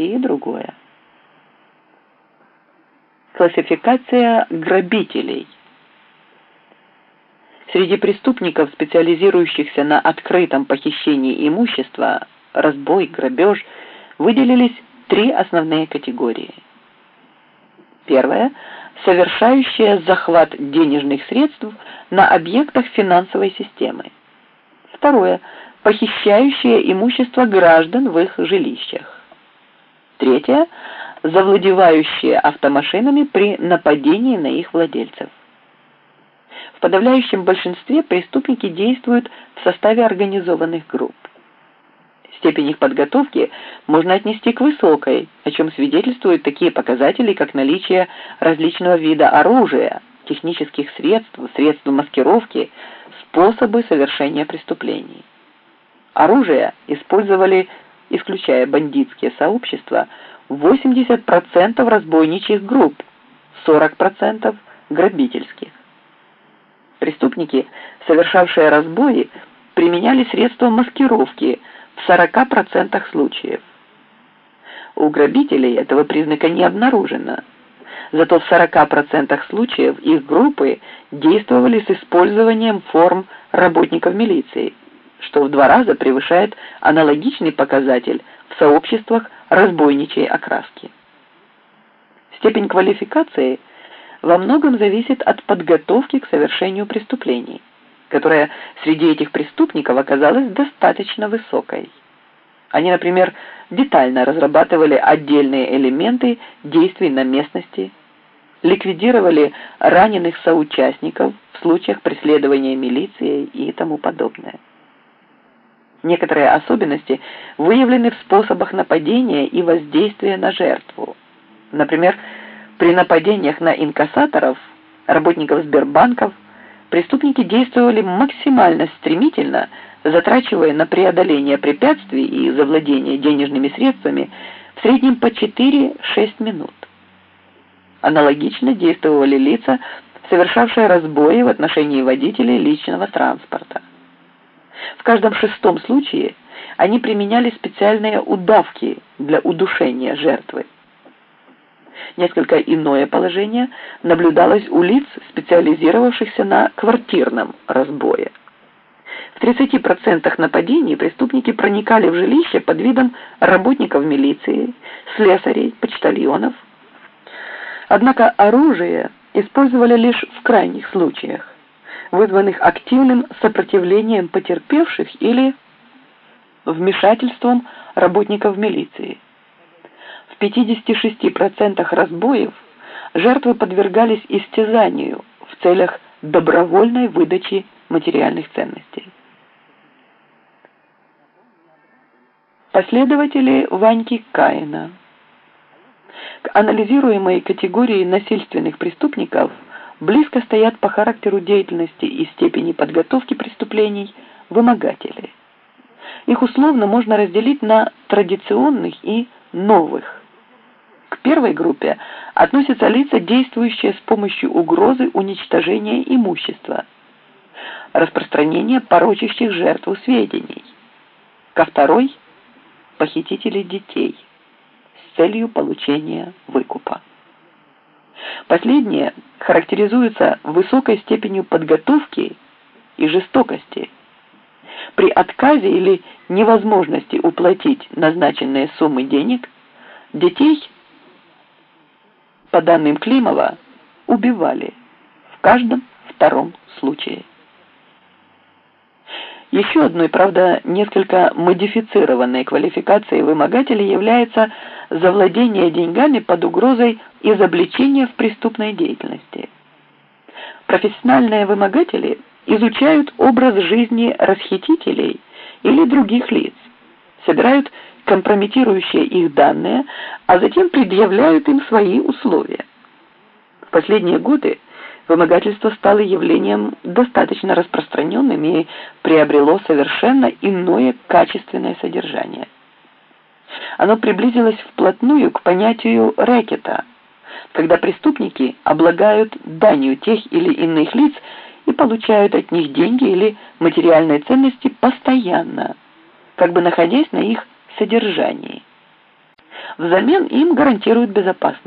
и другое. Классификация грабителей. Среди преступников, специализирующихся на открытом похищении имущества, разбой, грабеж, выделились три основные категории. Первая – совершающая захват денежных средств на объектах финансовой системы. Второе – похищающее имущество граждан в их жилищах. Третье – завладевающие автомашинами при нападении на их владельцев. В подавляющем большинстве преступники действуют в составе организованных групп. Степень их подготовки можно отнести к высокой, о чем свидетельствуют такие показатели, как наличие различного вида оружия, технических средств, средств маскировки, способы совершения преступлений. Оружие использовали, исключая бандитские сообщества, 80% разбойничьих групп, 40% грабительских. Преступники, совершавшие разбои, применяли средства маскировки – в 40% случаев. У грабителей этого признака не обнаружено. Зато в 40% случаев их группы действовали с использованием форм работников милиции, что в два раза превышает аналогичный показатель в сообществах разбойничьей окраски. Степень квалификации во многом зависит от подготовки к совершению преступлений которая среди этих преступников оказалась достаточно высокой. Они, например, детально разрабатывали отдельные элементы действий на местности, ликвидировали раненых соучастников в случаях преследования милиции и тому подобное. Некоторые особенности выявлены в способах нападения и воздействия на жертву. Например, при нападениях на инкассаторов, работников Сбербанков, преступники действовали максимально стремительно, затрачивая на преодоление препятствий и завладение денежными средствами в среднем по 4-6 минут. Аналогично действовали лица, совершавшие разбои в отношении водителей личного транспорта. В каждом шестом случае они применяли специальные удавки для удушения жертвы. Несколько иное положение наблюдалось у лиц, специализировавшихся на квартирном разбое. В 30% нападений преступники проникали в жилище под видом работников милиции, слесарей, почтальонов. Однако оружие использовали лишь в крайних случаях, вызванных активным сопротивлением потерпевших или вмешательством работников милиции. В 56% разбоев жертвы подвергались истязанию в целях добровольной выдачи материальных ценностей. Последователи Ваньки Каина. К анализируемой категории насильственных преступников близко стоят по характеру деятельности и степени подготовки преступлений вымогатели. Их условно можно разделить на традиционных и новых. К первой группе относятся лица, действующие с помощью угрозы уничтожения имущества, распространения порочащих жертву сведений. Ко второй – похитителей детей с целью получения выкупа. Последние характеризуются высокой степенью подготовки и жестокости. При отказе или невозможности уплатить назначенные суммы денег детей, по данным Климова, убивали в каждом втором случае. Еще одной, правда, несколько модифицированной квалификацией вымогателя является завладение деньгами под угрозой изобличения в преступной деятельности. Профессиональные вымогатели изучают образ жизни расхитителей или других лиц, собирают компрометирующие их данные, а затем предъявляют им свои условия. В последние годы Вымогательство стало явлением достаточно распространенным и приобрело совершенно иное качественное содержание. Оно приблизилось вплотную к понятию рэкета, когда преступники облагают данью тех или иных лиц и получают от них деньги или материальные ценности постоянно, как бы находясь на их содержании. Взамен им гарантируют безопасность.